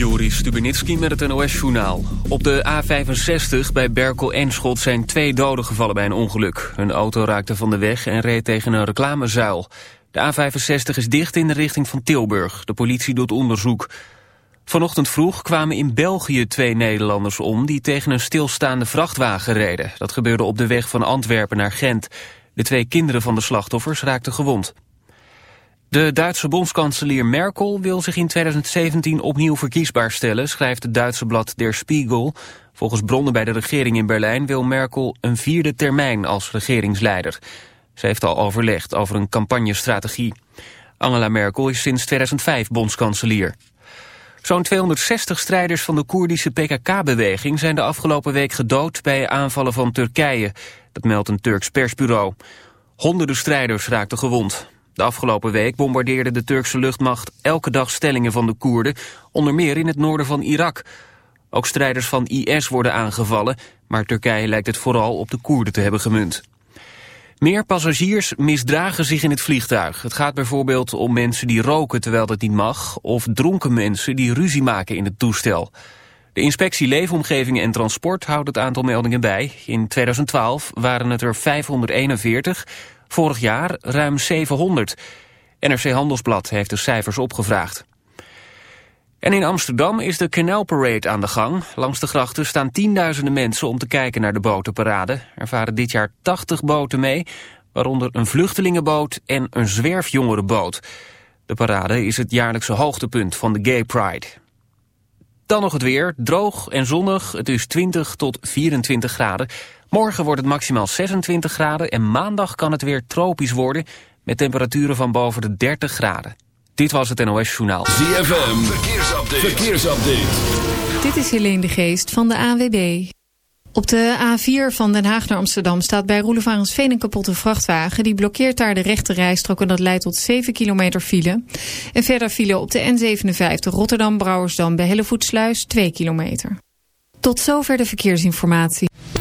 Joris Stubenitski met het NOS-journaal. Op de A65 bij Berkel-Enschot zijn twee doden gevallen bij een ongeluk. Een auto raakte van de weg en reed tegen een reclamezuil. De A65 is dicht in de richting van Tilburg. De politie doet onderzoek. Vanochtend vroeg kwamen in België twee Nederlanders om... die tegen een stilstaande vrachtwagen reden. Dat gebeurde op de weg van Antwerpen naar Gent. De twee kinderen van de slachtoffers raakten gewond. De Duitse bondskanselier Merkel wil zich in 2017 opnieuw verkiesbaar stellen, schrijft het Duitse blad Der Spiegel. Volgens bronnen bij de regering in Berlijn wil Merkel een vierde termijn als regeringsleider. Ze heeft al overlegd over een campagnestrategie. Angela Merkel is sinds 2005 bondskanselier. Zo'n 260 strijders van de Koerdische PKK-beweging zijn de afgelopen week gedood bij aanvallen van Turkije. Dat meldt een Turks persbureau. Honderden strijders raakten gewond. De afgelopen week bombardeerde de Turkse luchtmacht elke dag stellingen van de Koerden, onder meer in het noorden van Irak. Ook strijders van IS worden aangevallen, maar Turkije lijkt het vooral op de Koerden te hebben gemunt. Meer passagiers misdragen zich in het vliegtuig. Het gaat bijvoorbeeld om mensen die roken terwijl dat niet mag... of dronken mensen die ruzie maken in het toestel. De inspectie Leefomgeving en Transport houdt het aantal meldingen bij. In 2012 waren het er 541, Vorig jaar ruim 700. NRC Handelsblad heeft de cijfers opgevraagd. En in Amsterdam is de Canal Parade aan de gang. Langs de grachten staan tienduizenden mensen om te kijken naar de botenparade. Er varen dit jaar 80 boten mee, waaronder een vluchtelingenboot en een zwerfjongerenboot. De parade is het jaarlijkse hoogtepunt van de Gay Pride. Dan nog het weer, droog en zonnig. Het is 20 tot 24 graden. Morgen wordt het maximaal 26 graden en maandag kan het weer tropisch worden... met temperaturen van boven de 30 graden. Dit was het NOS Journaal. ZFM, verkeersupdate. verkeersupdate. Dit is Helene de Geest van de ANWB. Op de A4 van Den Haag naar Amsterdam staat bij Roelevarensveen een kapotte vrachtwagen. Die blokkeert daar de rechte rijstrook en dat leidt tot 7 kilometer file. En verder file op de N57 Rotterdam-Brouwersdam bij Hellevoetsluis 2 kilometer. Tot zover de verkeersinformatie.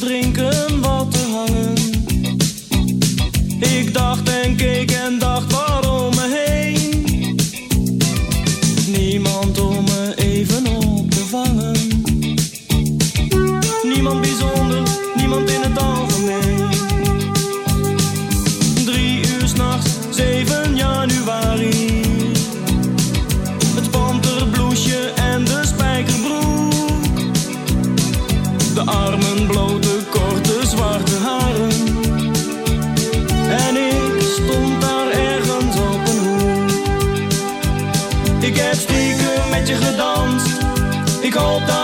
Drinken,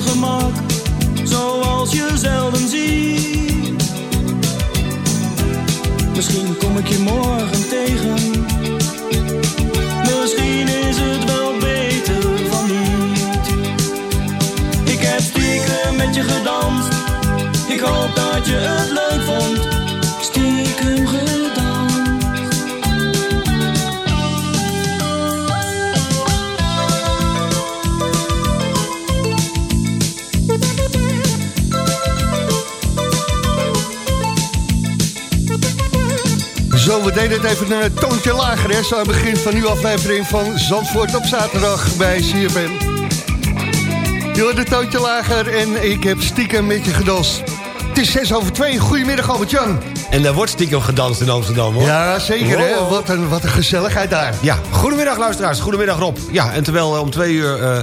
Gemak zoals je zelden ziet. Misschien kom ik je morgen tegen. Misschien is het wel beter van niet. Ik heb stiekem met je gedanst. Ik hoop dat je het leuk Deden het even een toontje lager, hè? Zo aan het begin van nieuwe aflevering van Zandvoort op zaterdag bij CFM. Je een toontje lager en ik heb stiekem met je gedanst. Het is 6 over 2. Goedemiddag, Albert-Jan. En daar wordt stiekem gedanst in Amsterdam, hoor. Ja, zeker, hè? Wat een, wat een gezelligheid daar. Ja, goedemiddag luisteraars, goedemiddag Rob. Ja, en terwijl eh, om twee uur eh,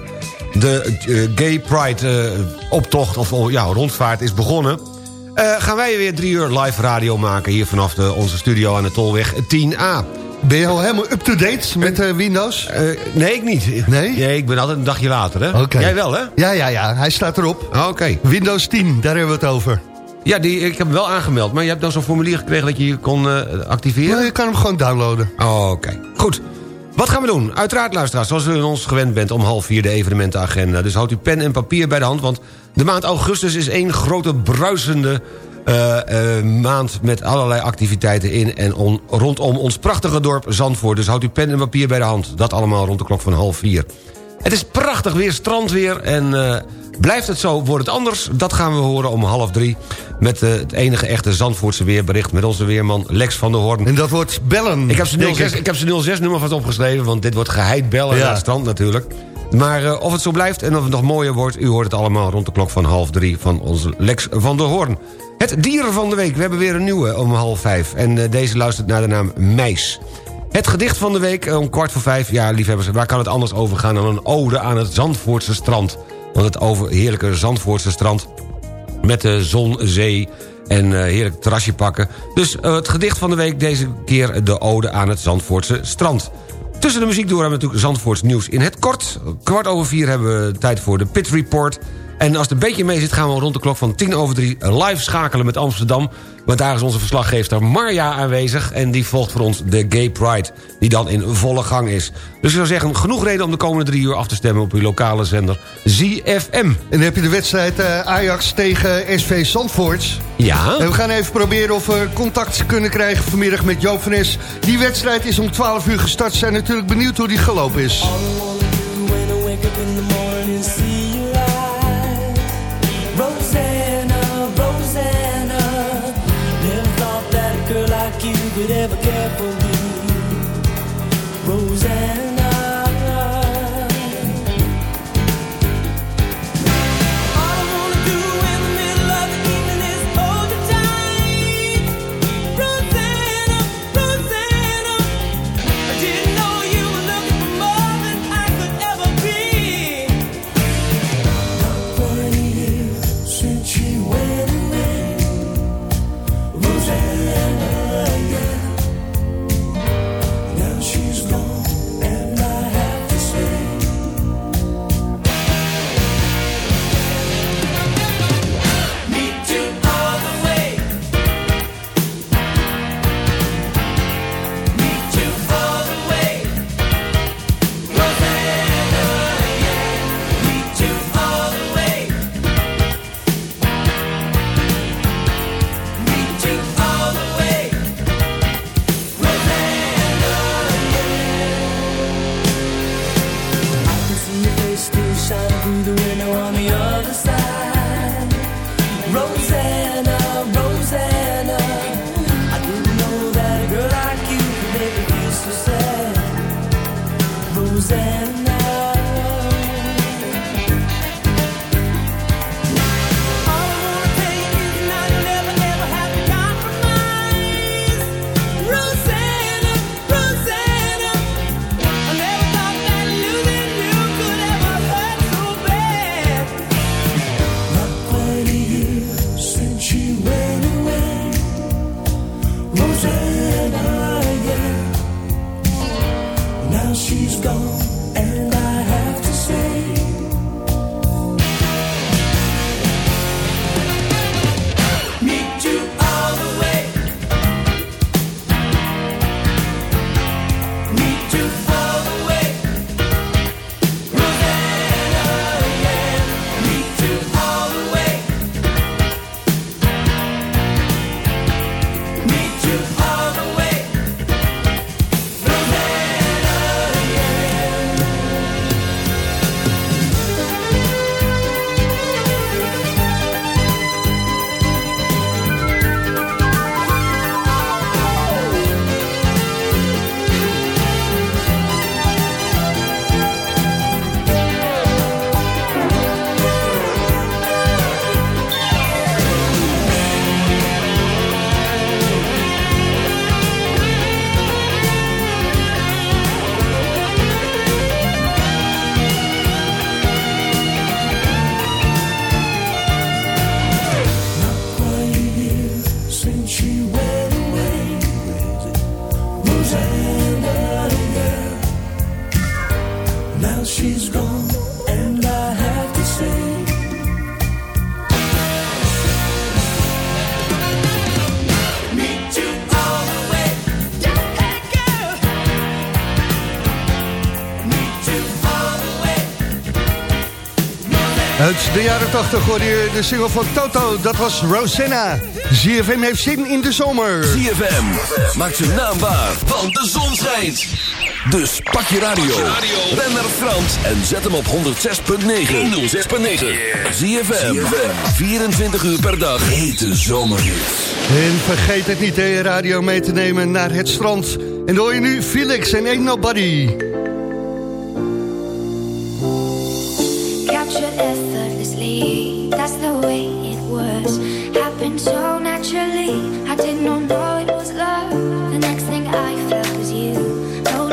de eh, Gay Pride optocht, of ja, rondvaart is begonnen... eh, gaan wij weer drie uur live radio maken hier vanaf de, onze studio aan de Tolweg 10A. Ben je al helemaal up-to-date met eh, Windows? Eh, nee, ik niet. Nee? Nee, ik ben altijd een dagje later, hè? Jij wel, hè? Ja, ja, ja. Hij staat erop. Ah, Oké. Windows 10, daar hebben we het over. Ja, die, ik heb hem wel aangemeld, maar je hebt dan zo'n formulier gekregen dat je je kon activeren? Ja, je kan hem gewoon downloaden. Oh, Oké, goed. Wat gaan we doen? Uiteraard, luisteraars, zoals u ons gewend bent... om half vier de evenementenagenda. Dus houdt u pen en papier bij de hand... want de maand augustus is één grote bruisende eh, eh, maand... met allerlei activiteiten in en on- rondom ons prachtige dorp Zandvoort. Dus houdt u pen en papier bij de hand. Dat allemaal rond de klok van half vier. Het is prachtig weer, strandweer en eh, blijft het zo, wordt het anders? Dat gaan we horen om half drie... met eh, het enige echte Zandvoortse weerbericht... met onze weerman Lex van der Hoorn. En dat wordt bellen. Ik heb zijn denk 06, ik. ik heb zijn 06 nummer vast opgeschreven, want dit wordt geheid bellen Ja. naar het strand natuurlijk. Maar eh, of het zo blijft en of het nog mooier wordt... u hoort het allemaal rond de klok van half drie van onze Lex van der Hoorn. Het dieren van de week, we hebben weer een nieuwe om half vijf. En eh, deze luistert naar de naam Meis. Het gedicht van de week om kwart voor vijf. Ja, liefhebbers, waar kan het anders over gaan dan een ode aan het Zandvoortse strand? Want het over heerlijke Zandvoortse strand met de zon, zee en eh, heerlijk terrasje pakken. Dus eh, het gedicht van de week deze keer de ode aan het Zandvoortse strand. Tussen de muziek door hebben we natuurlijk Zandvoorts nieuws in het kort. Kwart over vier hebben we tijd voor de Pit Report. En als het een beetje mee zit gaan we rond de klok van tien over drie live schakelen met Amsterdam. Want daar is onze verslaggever Marja aanwezig. En die volgt voor ons de Gay Pride, die dan in volle gang is. Dus ik zou zeggen, genoeg reden om de komende drie uur af te stemmen... op uw lokale zender ZFM. En dan heb je de wedstrijd eh, Ajax tegen SV Zandvoort. Ja? En we gaan even proberen of we contact kunnen krijgen vanmiddag met Joop van Es. Die wedstrijd is om 12 uur gestart. Ze Zijn natuurlijk benieuwd hoe die gelopen is. Could ever care for jaren 80 hoorde je de single van Toto, dat was Rosanna. ZFM heeft zin in de zomer. ZFM, maak zijn naam waar, want de zon schijnt. Dus pak je radio, ren naar Frans en zet hem op 106.9. 106.9. ZFM, 24 uur per dag. Hete zomerhits. En vergeet het niet, je radio mee te nemen naar het strand. En dan hoor je nu Felix en Ain't Nobody.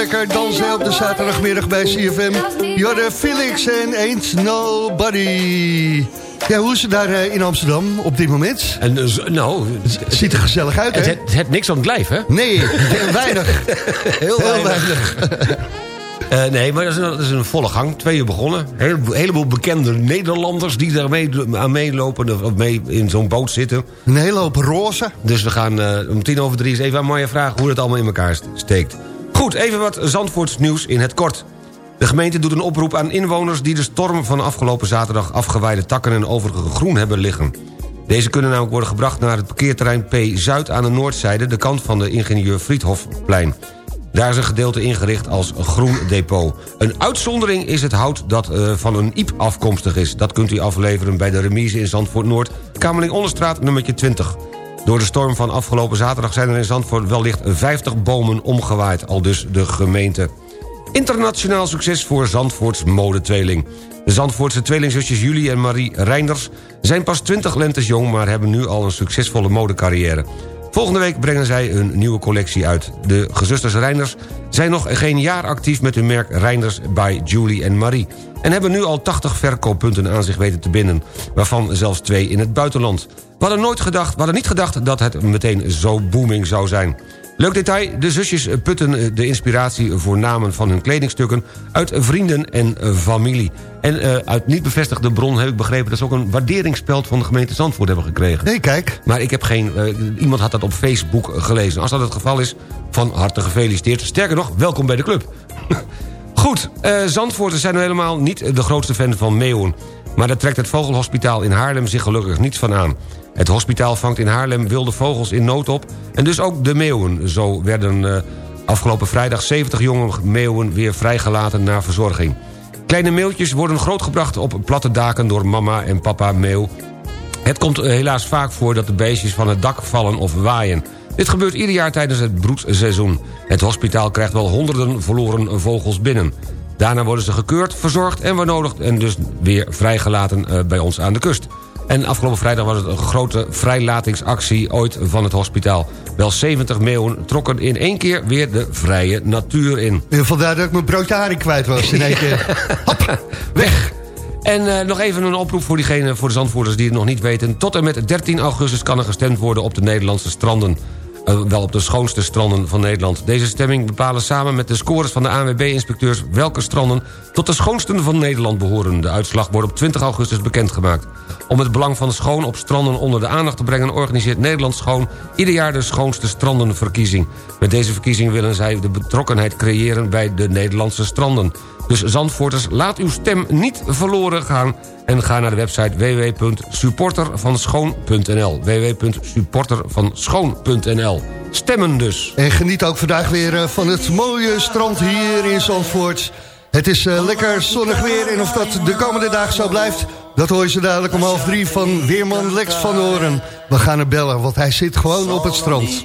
Lekker dansen op de zaterdagmiddag bij CFM. Jorde Felix en Ain't Nobody. Ja, hoe is het daar eh, in Amsterdam op dit moment? En dus, nou, Het ziet er gezellig uit, het, hè? het, het niks aan het lijf, hè? Nee, heel weinig. Heel Heel weinig. Eh, nee, maar dat is, een, dat is een volle gang. Twee uur begonnen. Een heleboel, heleboel bekende Nederlanders die daar mee, aan meelopen... of mee in zo'n boot zitten. Een hele hoop roze. Dus we gaan eh, om tien over drie eens even aan Marja vragen... hoe het allemaal in elkaar st- steekt. Goed, even wat Zandvoorts nieuws in het kort. De gemeente doet een oproep aan inwoners... die de storm van afgelopen zaterdag afgewaaide takken... en overige groen hebben liggen. Deze kunnen namelijk worden gebracht naar het parkeerterrein P-Zuid... aan de noordzijde, de kant van de ingenieur Friedhofplein. Daar is een gedeelte ingericht als groen depot. Een uitzondering is het hout dat eh, van een iep afkomstig is. Dat kunt u afleveren bij de remise in Zandvoort Noord... Kamerling Onderstraat nummertje 20. Door de storm van afgelopen zaterdag zijn er in Zandvoort wellicht 50 bomen omgewaaid, al dus de gemeente. Internationaal succes voor Zandvoorts modetweeling. De Zandvoortse tweelingzusjes Julie en Marie Reinders... zijn pas 20 lentes jong, maar hebben nu al een succesvolle modecarrière. Volgende week brengen zij een nieuwe collectie uit. De gezusters Reinders zijn nog geen jaar actief met hun merk Reinders by Julie en Marie... en hebben nu al 80 verkooppunten aan zich weten te binden... waarvan zelfs twee in het buitenland. We hadden, nooit gedacht, we hadden niet gedacht dat het meteen zo booming zou zijn. Leuk detail, de zusjes putten de inspiratie voor namen van hun kledingstukken... uit vrienden en familie. En eh, uit niet bevestigde bron heb ik begrepen... dat ze ook een waarderingsspeld van de gemeente Zandvoort hebben gekregen. Nee, kijk. Maar ik heb geen... eh, iemand had dat op Facebook gelezen. Als dat het geval is, van harte gefeliciteerd. Sterker nog, welkom bij de club. Goed, eh Zandvoorters zijn helemaal niet de grootste fan van meeuwen. Maar daar trekt het Vogelhospitaal in Haarlem zich gelukkig niets van aan. Het hospitaal vangt in Haarlem wilde vogels in nood op... en dus ook de meeuwen. Zo werden eh, afgelopen vrijdag 70 jonge meeuwen weer vrijgelaten naar verzorging. Kleine meeltjes worden grootgebracht op platte daken door mama en papa meeuw... Het komt eh, helaas vaak voor dat de beestjes van het dak vallen of waaien. Dit gebeurt ieder jaar tijdens het broedseizoen. Het hospitaal krijgt wel honderden verloren vogels binnen. Daarna worden ze gekeurd, verzorgd en waar nodig... en dus weer vrijgelaten eh, bij ons aan de kust. En afgelopen vrijdag was het een grote vrijlatingsactie ooit van het hospitaal. Wel 70 meeuwen trokken in één keer weer de vrije natuur in. En vandaar dat ik mijn broodje haring kwijt was in één keer. Weg! En eh, nog even een oproep voor diegenen, voor de zandvoerders die het nog niet weten. Tot en met 13 augustus kan er gestemd worden op de Nederlandse stranden. Eh, wel op de schoonste stranden van Nederland. Deze stemming bepalen samen met de scores van de ANWB-inspecteurs... welke stranden tot de schoonsten van Nederland behoren. De uitslag wordt op 20 augustus bekendgemaakt. Om het belang van schoon op stranden onder de aandacht te brengen... organiseert Nederland Schoon ieder jaar de schoonste strandenverkiezing. Met deze verkiezing willen zij de betrokkenheid creëren bij de Nederlandse stranden. Dus Zandvoorters, laat uw stem niet verloren gaan... en ga naar de website www.supportervanschoon.nl www.supportervanschoon.nl Stemmen dus. En geniet ook vandaag weer eh, van het mooie strand hier in Zandvoort. Het is eh, lekker zonnig weer en of dat de komende dagen zo blijft... dat hoor je ze dadelijk om half drie van Weerman Lex van Horen. We gaan hem bellen, want hij zit gewoon op het strand.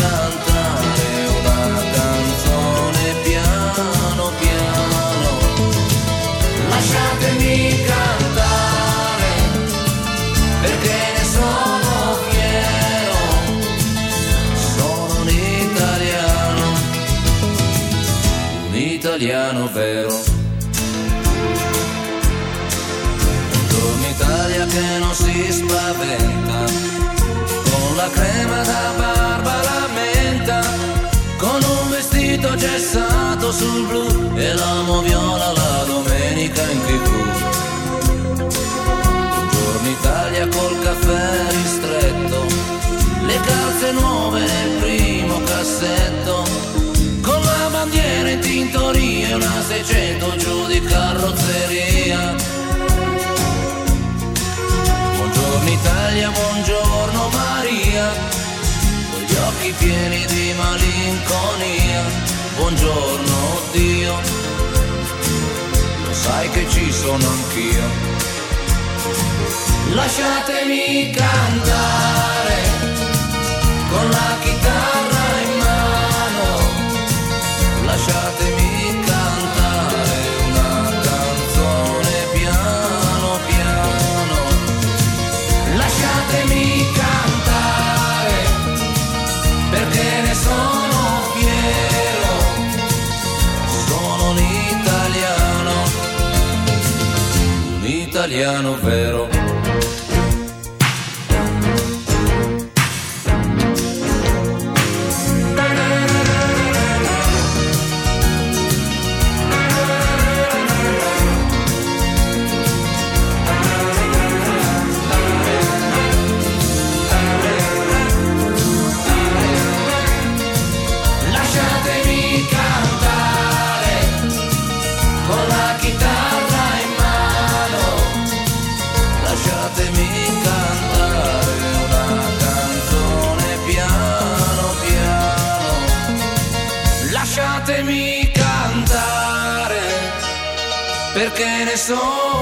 italiano vero. Buongiorno Italia che non si spaventa con la crema da barba la menta, con un vestito gessato sul blu e l'amo viola 600 giù di carrozzeria. Buongiorno Italia, buongiorno Maria, con gli occhi pieni di malinconia. Buongiorno Dio, lo sai che ci sono anch'io. Lasciatemi cantare con la chitarra italiano vero.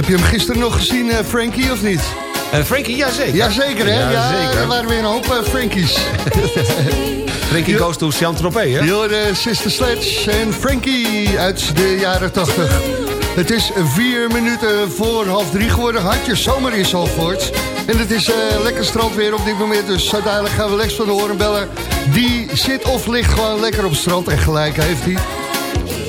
Heb je hem gisteren nog gezien, eh, Frankie, of niet? Eh, Frankie, jazeker. Jazeker, hè? Ja, Jazeker. er waren weer een hoop eh, Frankies. Frankie goes to Saint-Tropez, hè? Hoorde Sister Sledge en Frankie uit de jaren 80. Het is vier minuten voor half drie geworden. Hartje zomer in Zalvoort. En het is lekker strandweer op dit moment. Dus zo dadelijk gaan we Lex van de Hoorn bellen. Die zit of ligt gewoon lekker op het strand. En gelijk heeft hij.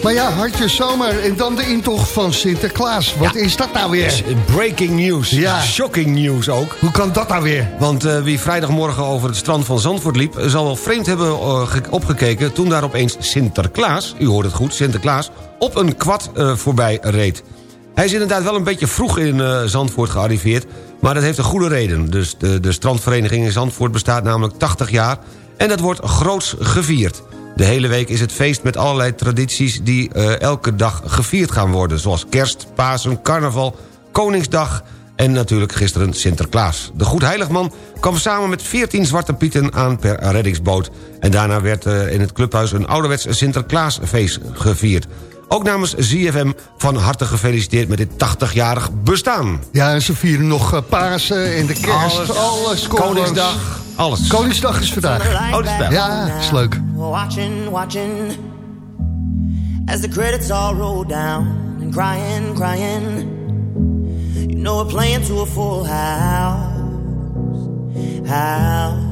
Maar ja, hartje zomer. En dan de intocht van Sinterklaas. Wat is dat nou weer? Breaking news. Ja. Shocking news ook. Hoe kan dat nou weer? Want eh, wie vrijdagmorgen over het strand van Zandvoort liep... zal wel vreemd hebben eh, ge- opgekeken toen daar opeens Sinterklaas... u hoort het goed, Sinterklaas, op een kwad eh, voorbij reed. Hij is inderdaad wel een beetje vroeg in Zandvoort gearriveerd... maar dat heeft een goede reden. Dus de, de strandvereniging in Zandvoort bestaat namelijk 80 jaar... en dat wordt groots gevierd. De hele week is het feest met allerlei tradities... die eh, elke dag gevierd gaan worden... zoals kerst, Pasen, carnaval, Koningsdag en natuurlijk gisteren Sinterklaas. De Goedheiligman kwam samen met 14 zwarte pieten aan per reddingsboot. En daarna werd eh, in het clubhuis een ouderwets Sinterklaasfeest gevierd. Ook namens ZFM van harte gefeliciteerd met dit 80-jarig bestaan. Ja, en ze vieren nog eh, Pasen en de kerst. Alles. Alles. Koningsdag, alles. Koningsdag is vandaag. Dat is wel. Ja, is leuk. Watching, watching as the credits all roll down and crying, crying. You know we're playing to a full house, house.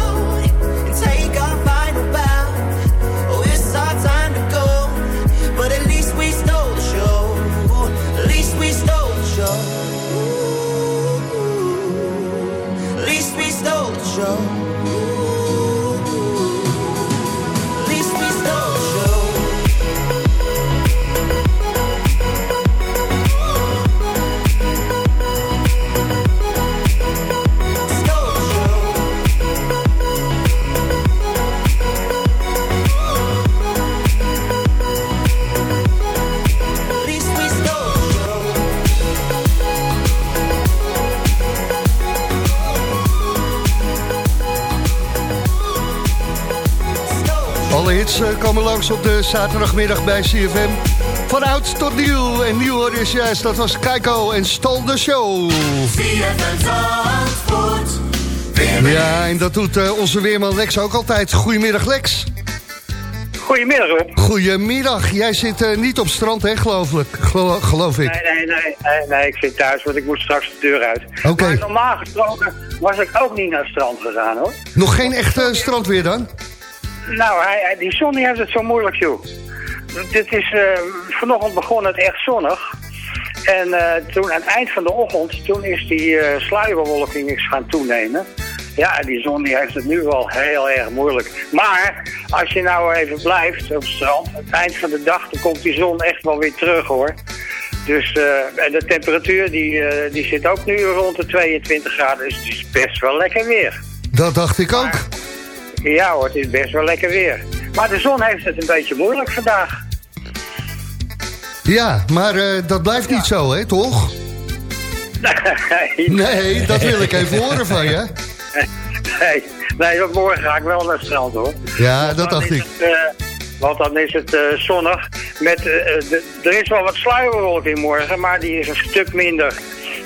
Komen langs op de zaterdagmiddag bij CFM. Van oud tot nieuw. En nieuw hoor is juist, dat was Keiko en Stal de Show. Ja, en dat doet eh, onze weerman Lex ook altijd. Goedemiddag Lex. Goedemiddag, Rob. Goedemiddag. Jij zit eh, niet op strand, hè, geloof, ik- gelo- geloof ik. Nee, nee, nee, nee, nee, ik zit thuis, want ik moet straks de deur uit. Oké. Normaal gesproken was ik ook niet naar het strand gegaan, hoor. Nog geen echte strandweer dan? Nou, hij, die zon die heeft het zo moeilijk, joh. Dit is, eh, vanochtend begon het echt zonnig. En eh, toen aan het eind van de ochtend, toen is die eh sluierbewolking eens gaan toenemen. Ja, die zon die heeft het nu wel heel erg moeilijk. Maar als je nou even blijft op het strand, aan het eind van de dag, dan komt die zon echt wel weer terug hoor. Dus eh, en de temperatuur die, eh, die zit ook nu rond de 22 graden, dus het is best wel lekker weer. Dat dacht ik ook. Ja hoor, het is best wel lekker weer. Maar de zon heeft het een beetje moeilijk vandaag. Ja, maar eh, dat blijft niet zo, hè, toch? nee, Nee, dat wil ik even horen van je. nee, nee, want morgen ga ik wel naar het strand hoor. Ja, Want dat dacht ik. het, eh, want dan is het eh, zonnig. Met, de, er is wel wat sluierbewolking morgen, maar die is een stuk minder.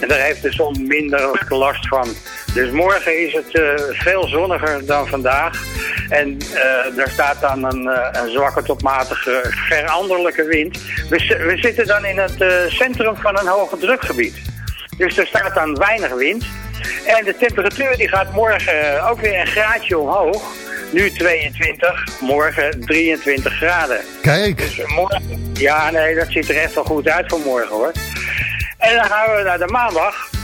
En daar heeft de zon minder last van. Dus morgen is het eh, veel zonniger dan vandaag. En eh er staat dan een, eh, een zwakke tot matige veranderlijke wind. We, we zitten dan in het centrum van een hoge drukgebied. Dus er staat dan weinig wind. En de temperatuur die gaat morgen ook weer een graadje omhoog. Nu 22, morgen 23 graden. Kijk. Dus morgen, ja, nee, dat ziet er echt wel goed uit voor morgen hoor. En dan gaan we naar de maandag.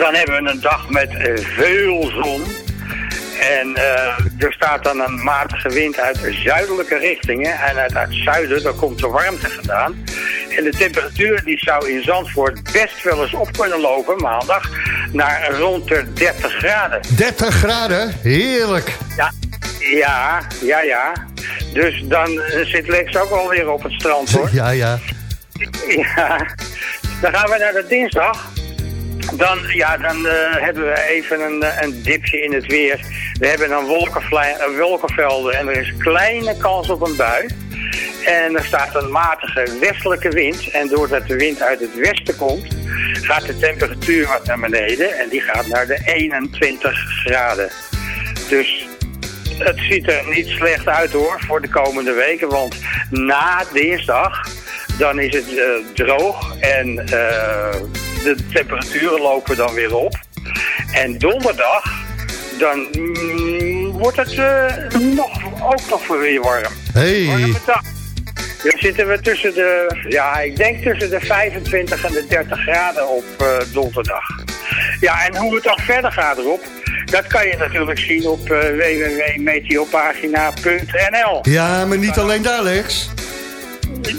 Dan hebben we een dag met eh, veel zon. En eh, er staat dan een matige wind uit zuidelijke richtingen. En uit het zuiden, daar komt de warmte vandaan. En de temperatuur die zou in Zandvoort best wel eens op kunnen lopen maandag. Naar rond de 30 graden. 30 graden, heerlijk. Ja, ja, ja, ja. Dus dan eh, zit Lex ook alweer op het strand hoor. Ja, ja. Ja, dan gaan we naar de dinsdag. Dan, ja, dan eh, hebben we even een, eh, een dipje in het weer. We hebben dan eh, wolkenvelden en er is kleine kans op een bui. En er staat een matige westelijke wind. En doordat de wind uit het westen komt, gaat de temperatuur wat naar beneden. En die gaat naar de 21 graden. Dus het ziet er niet slecht uit hoor voor de komende weken. Want na dinsdag, dan is het droog en de temperaturen lopen dan weer op. En donderdag, dan mm, wordt het eh, nog, ook nog weer warm. Hey. Warme dag. Dan zitten we tussen de, ja, ik denk tussen de 25 en de 30 graden op eh, donderdag. Ja, en hoe het dan verder gaat erop, dat kan je natuurlijk zien op eh, www.meteopagina.nl. Ja, maar niet alleen daar, Lex.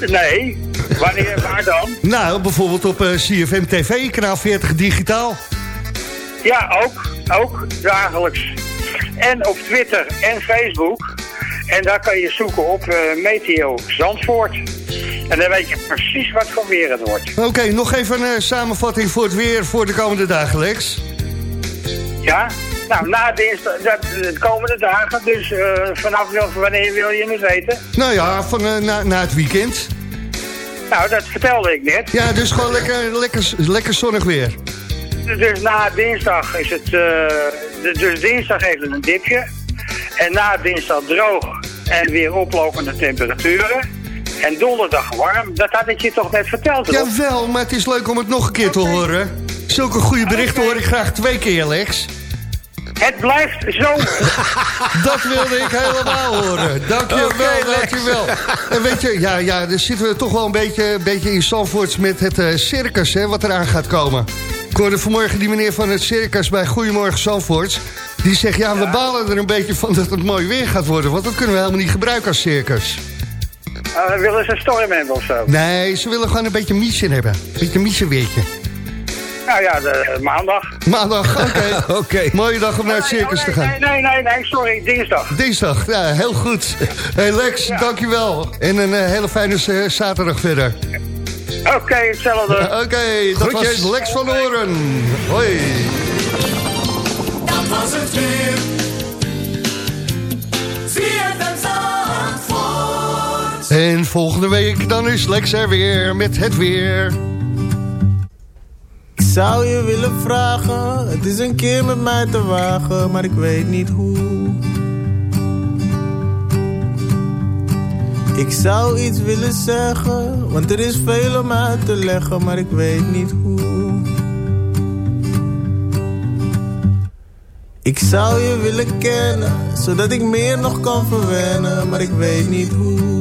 Nee, wanneer, waar dan? Nou, bijvoorbeeld op eh, CFM TV, kanaal 40 digitaal. Ja, ook, ook dagelijks. En op Twitter en Facebook. En daar kan je zoeken op eh, Meteo Zandvoort. En dan weet je precies wat voor weer het wordt. Oké, nog even een eh, samenvatting voor het weer voor de komende dagen, Lex. Ja? Nou, na dinsdag, dat, de komende dagen, dus eh, vanaf wanneer wil je het weten? Nou ja, van, eh, na, na het weekend. Nou, dat vertelde ik net. Ja, dus gewoon lekker, lekker, lekker zonnig weer. Dus na dinsdag is het, eh, de- dus dinsdag heeft het een dipje. En na dinsdag droog en weer oplopende temperaturen. En donderdag warm. Dat had ik je toch net verteld, Rob? Jawel, maar het is leuk om het nog een keer te horen. Zulke goede berichten hoor ik graag twee keer, Lex. Het blijft zo. Dat wilde ik helemaal horen. Dankjewel, Lex. dankjewel. En weet je, ja, ja, dan zitten we toch wel een beetje, beetje in Zandvoorts met het eh, circus, hè, wat eraan gaat komen. Ik hoorde vanmorgen die meneer van het circus bij Goedemorgen Zandvoorts. Die zegt, ja, we balen er een beetje van dat het mooi weer gaat worden. Want dat kunnen we helemaal niet gebruiken als circus. Uh, willen ze een storm hebben of zo? Nee, ze willen gewoon een beetje miezen hebben. Een beetje miezenweertje. Nou ja, de, maandag. Maandag, oké. Oké. Mooie dag om naar het circus te gaan. Nee, nee, nee, nee, sorry, dinsdag. Dinsdag, ja, heel goed. Hey Lex, dankjewel. En een eh, hele fijne eh, zaterdag verder. Oké, hetzelfde. Oké, dat was Lex van Oren. Hoi. Dat was het weer. ZFM Zandvoort. En volgende week dan is Lex er weer met het weer. Zou je willen vragen, het is een keer met mij te wagen, maar ik weet niet hoe. Ik zou iets willen zeggen, want er is veel om uit te leggen, maar ik weet niet hoe. Ik zou je willen kennen, zodat ik meer nog kan verwennen, maar ik weet niet hoe.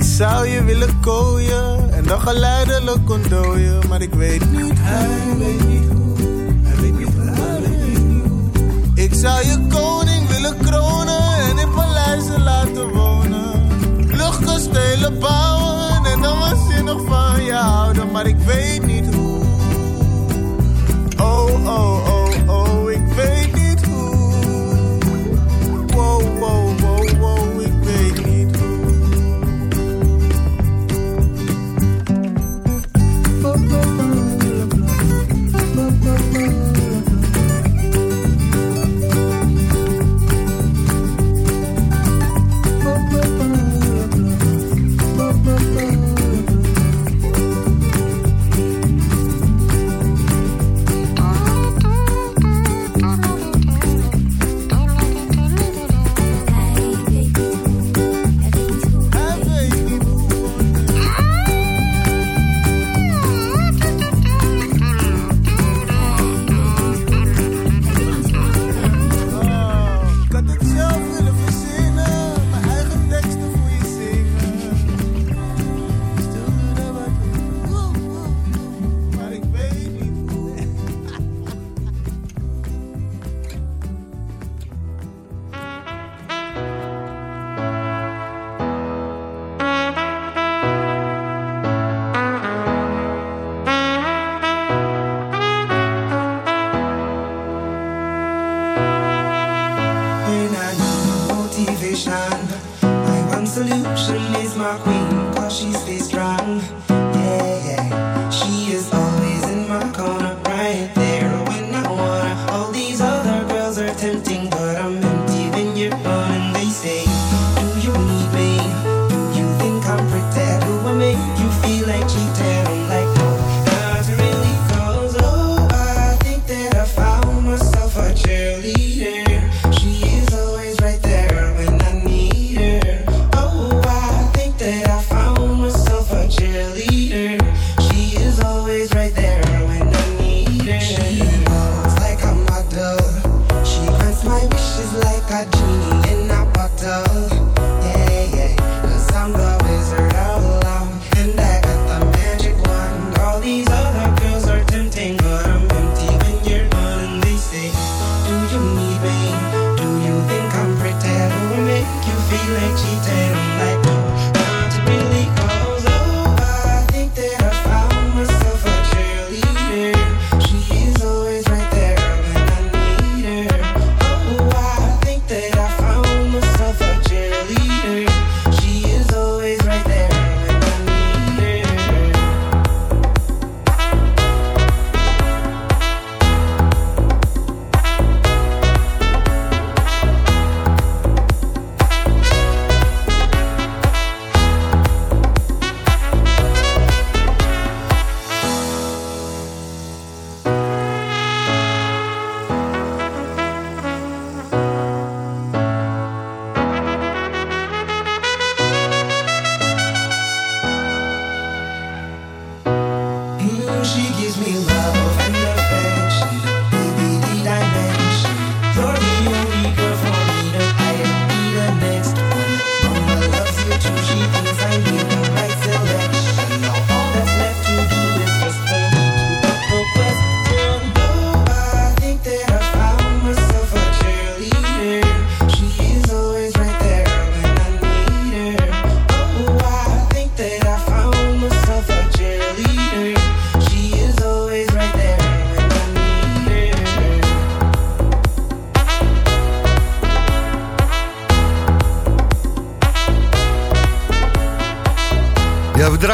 Ik zou je willen kooien en dan geleidelijk ontdooien, maar ik weet niet Hij weet niet hoe, hij weet niet hoe, hij weet niet hoe. Ik zou je koning willen kronen en in paleizen laten wonen. Luchtkastelen bouwen en dan waanzinnig van je houden, maar ik weet niet hoe. Oh, oh, oh, oh,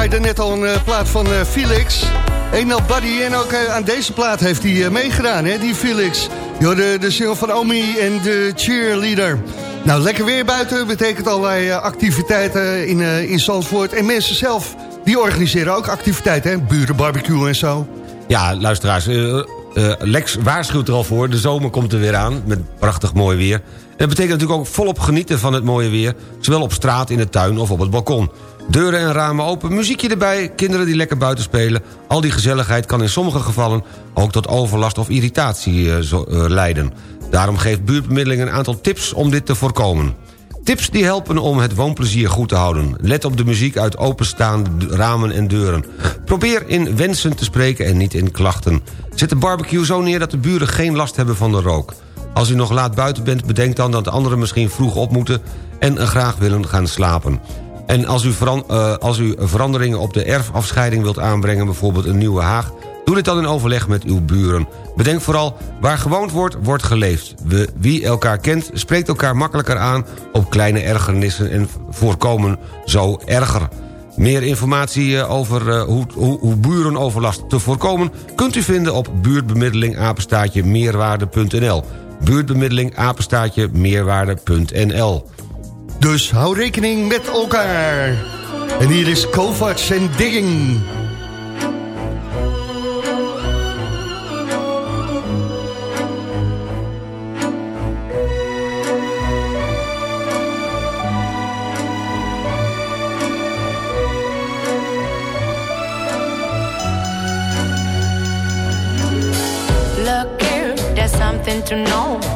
Draaiden net al een eh, plaat van eh, Felix. Ain't Nobody. En ook eh, aan deze plaat heeft hij meegedaan, hè, die Felix. Jo, de, de single van Omi en de cheerleader. Nou, lekker weer buiten betekent allerlei activiteiten in, in Zandvoort. En mensen zelf die organiseren ook activiteiten, hè? Burenbarbecue en zo. Ja, luisteraars, Lex waarschuwt er al voor. De zomer komt er weer aan, met prachtig mooi weer. En dat betekent natuurlijk ook volop genieten van het mooie weer... zowel op straat, in de tuin of op het balkon. Deuren en ramen open, muziekje erbij, kinderen die lekker buiten spelen. Al die gezelligheid kan in sommige gevallen ook tot overlast of irritatie eh, eh, leiden. Daarom geeft buurtbemiddeling een aantal tips om dit te voorkomen. Tips die helpen om het woonplezier goed te houden. Let op de muziek uit openstaande ramen en deuren. Probeer in wensen te spreken en niet in klachten. Zet de barbecue zo neer dat de buren geen last hebben van de rook. Als u nog laat buiten bent, bedenk dan dat de anderen misschien vroeg op moeten... en graag willen gaan slapen. En als u, eh, als u veranderingen op de erfafscheiding wilt aanbrengen... bijvoorbeeld een nieuwe haag... doe dit dan in overleg met uw buren. Bedenk vooral, waar gewoond wordt, wordt geleefd. We, wie elkaar kent, spreekt elkaar makkelijker aan... op kleine ergernissen en voorkomen zo erger. Meer informatie eh, over eh, hoe, hoe, hoe burenoverlast te voorkomen... kunt u vinden op buurtbemiddeling apenstaartje meerwaarde.nl. Buurtbemiddeling apenstaartje meerwaarde.nl. Dus hou rekening met elkaar. En hier is Kovacs en Digging. Look here, there's something to know.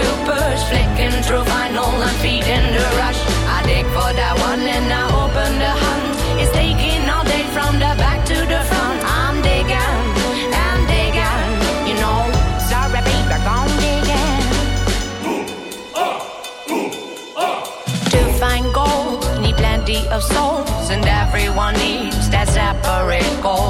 push. Flicking through vinyl and feeding the rush. I dig for that one and I open the hunt. It's taking all day from the back to the front. I'm digging, I'm digging, you know. Sorry, baby, gone digging. To find gold, need plenty of souls, and everyone needs that separate goal.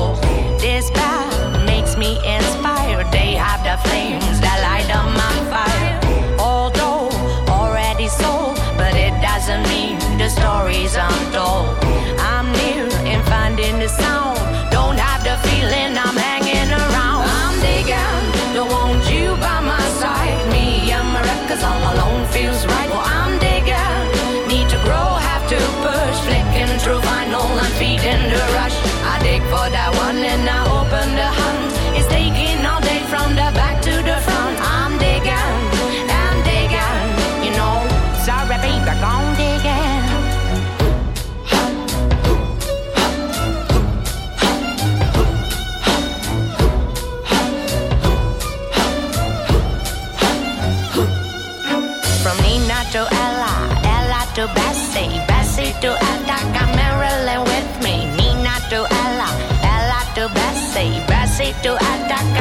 Do I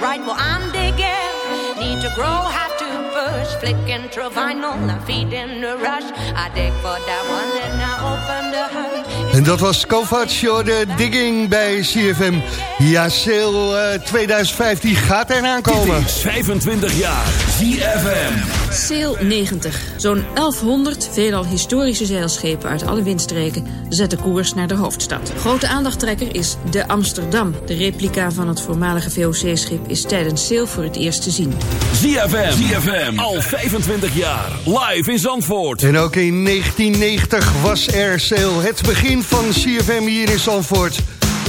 right. Well, I'm digging, need to grow, have to push. Flicking through vinyl and feeding the rush. I dig for that one and I open. En dat was Kovacs, de digging bij CFM. Ja, sale eh, 2015 gaat eraan komen. 25 jaar. ZFM. Sail 90. Zo'n 1100 veelal historische zeilschepen uit alle windstreken zetten koers naar de hoofdstad. Grote aandachttrekker is de Amsterdam. De replica van het voormalige VOC-schip is tijdens Sail voor het eerst te zien. ZFM. ZFM. Al 25 jaar. Live in Zandvoort. En ook in 1990 was er sale. Het begin van CFM hier in Zandvoort.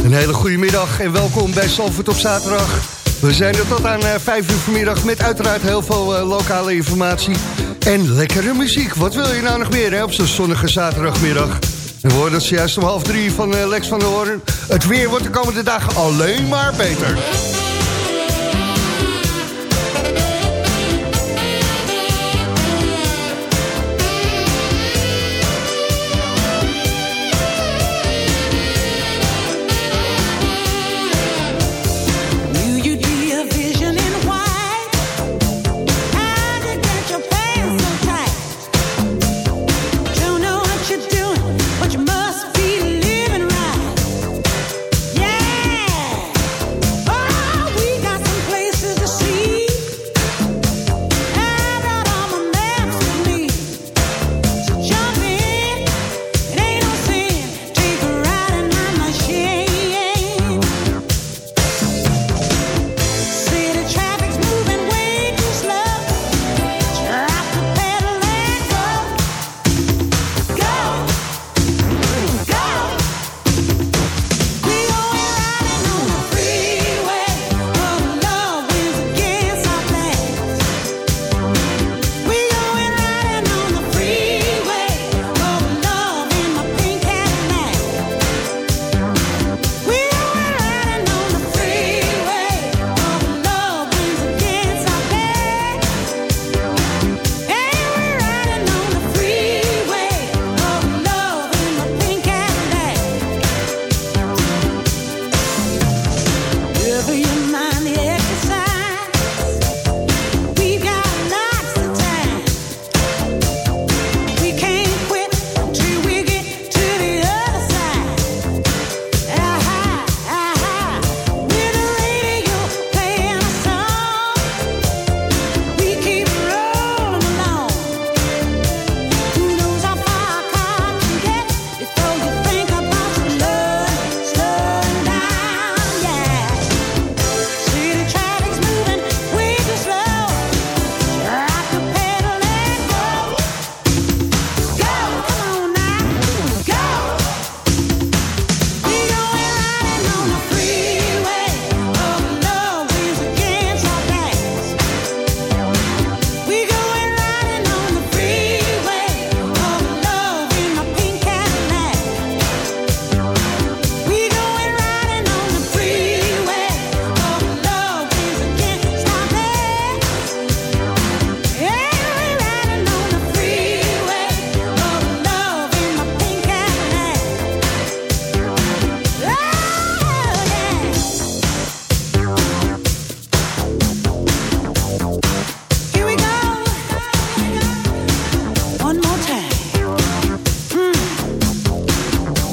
Een hele goede middag en welkom bij Zandvoort op zaterdag. We zijn er tot aan eh, 5 uur vanmiddag met uiteraard heel veel eh, lokale informatie. En lekkere muziek. Wat wil je nou nog meer hè, op zo'n zonnige zaterdagmiddag? We worden het juist om half drie van eh, Lex van der Hoorn. Het weer wordt de komende dagen alleen maar beter.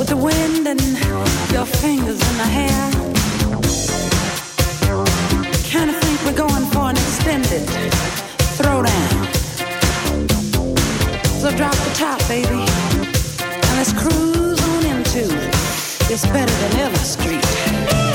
the wind and your fingers in the hair. Kinda think we're going for an extended throwdown. So drop the top, baby, and let's cruise on into. It's better than ever street.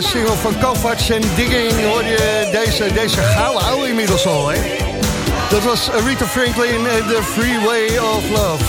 Single van Kovacs en Digging hoor je deze, deze gouden oude inmiddels al, hè? Dat was Aretha Franklin en The Freeway of Love.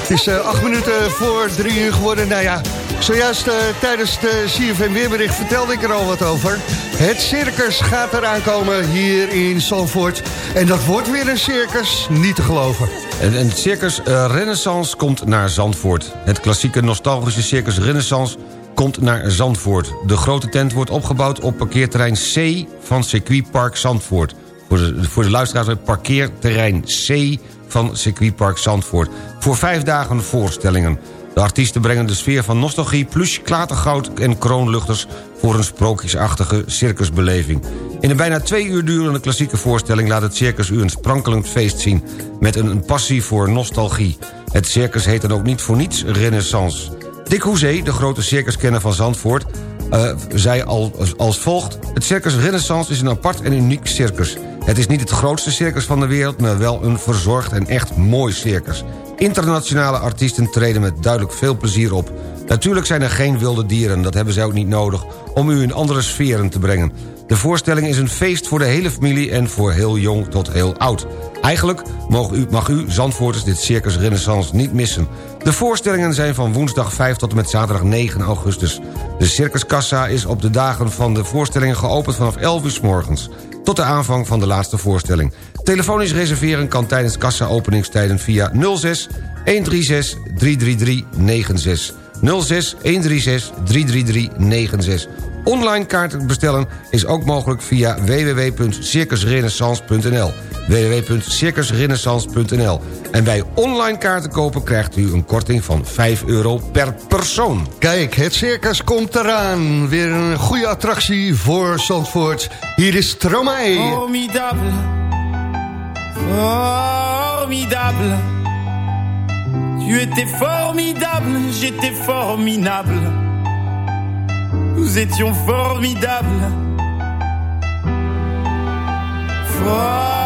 Het is eh, acht minuten voor drie uur geworden. Nou ja, zojuist eh, tijdens de CFM Weerbericht vertelde ik er al wat over. Het circus gaat eraan komen hier in Zandvoort. En dat wordt weer een circus, niet te geloven. En circus eh, Renaissance komt naar Zandvoort. Het klassieke nostalgische circus Renaissance komt naar Zandvoort. De grote tent wordt opgebouwd op parkeerterrein C van circuitpark Zandvoort. Voor de, voor de luisteraars, parkeerterrein C van circuitpark Zandvoort. Voor vijf dagen voorstellingen. De artiesten brengen de sfeer van nostalgie, plush, klatergoud en kroonluchters... voor een sprookjesachtige circusbeleving. In een bijna twee uur durende klassieke voorstelling... laat het circus u een sprankelend feest zien... met een passie voor nostalgie. Het circus heet dan ook niet voor niets Renaissance. Dick Hoezee, de grote circuskenner van Zandvoort... eh, zei al, als volgt... Het circus Renaissance is een apart en uniek circus. Het is niet het grootste circus van de wereld... maar wel een verzorgd en echt mooi circus. Internationale artiesten treden met duidelijk veel plezier op. Natuurlijk zijn er geen wilde dieren, dat hebben zij ook niet nodig... om u in andere sferen te brengen. De voorstelling is een feest voor de hele familie... en voor heel jong tot heel oud. Eigenlijk mag u, mag u Zandvoorters dit Circus Renaissance niet missen. De voorstellingen zijn van woensdag 5 tot en met zaterdag 9 augustus. De circuskassa is op de dagen van de voorstellingen geopend vanaf 11 uur s morgens. Tot de aanvang van de laatste voorstelling. Telefonisch reserveren kan tijdens kassa-openingstijden via 06 136 333 96. 06 136 333 96. Online kaarten bestellen is ook mogelijk via www.circusrenaissance.nl www.circusrenaissance.nl En bij online kaarten kopen krijgt u een korting van 5 euro per persoon. Kijk, het circus komt eraan. Weer een goede attractie voor Zandvoort. Hier is Stromae. Formidable. Formidable. Tu étais formidable, j'étais formidable. Nous étions formidables. Formidable.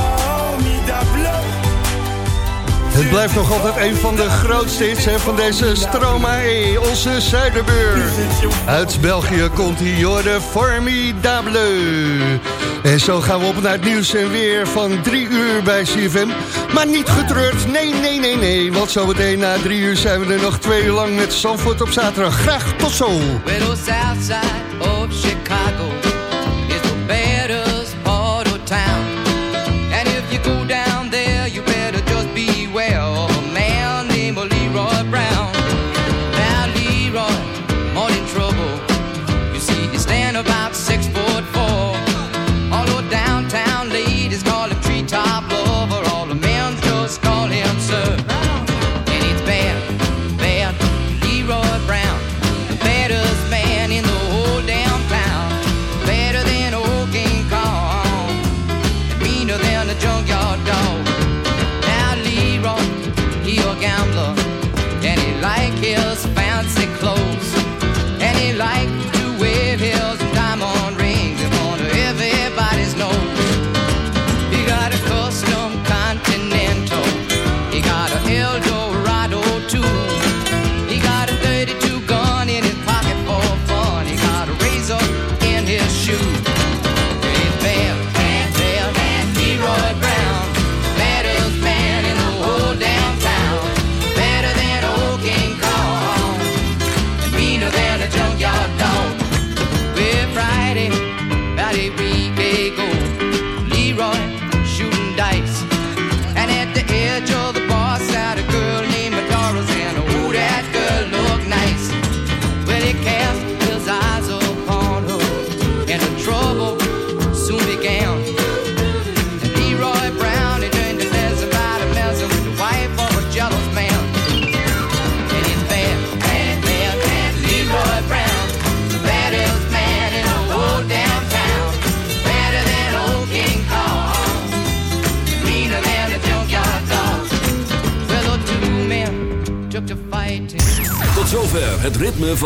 Het blijft nog altijd een van de grootste hits van deze Stromae, onze Zuiderbuur. Uit België komt hier de Formidable. En zo gaan we op naar het nieuws en weer van drie uur bij CFM. Maar niet getreurd, nee, nee, nee, nee. Want zo meteen na drie uur zijn we er nog twee uur lang met Sanford op zaterdag. Graag tot zo. Chicago.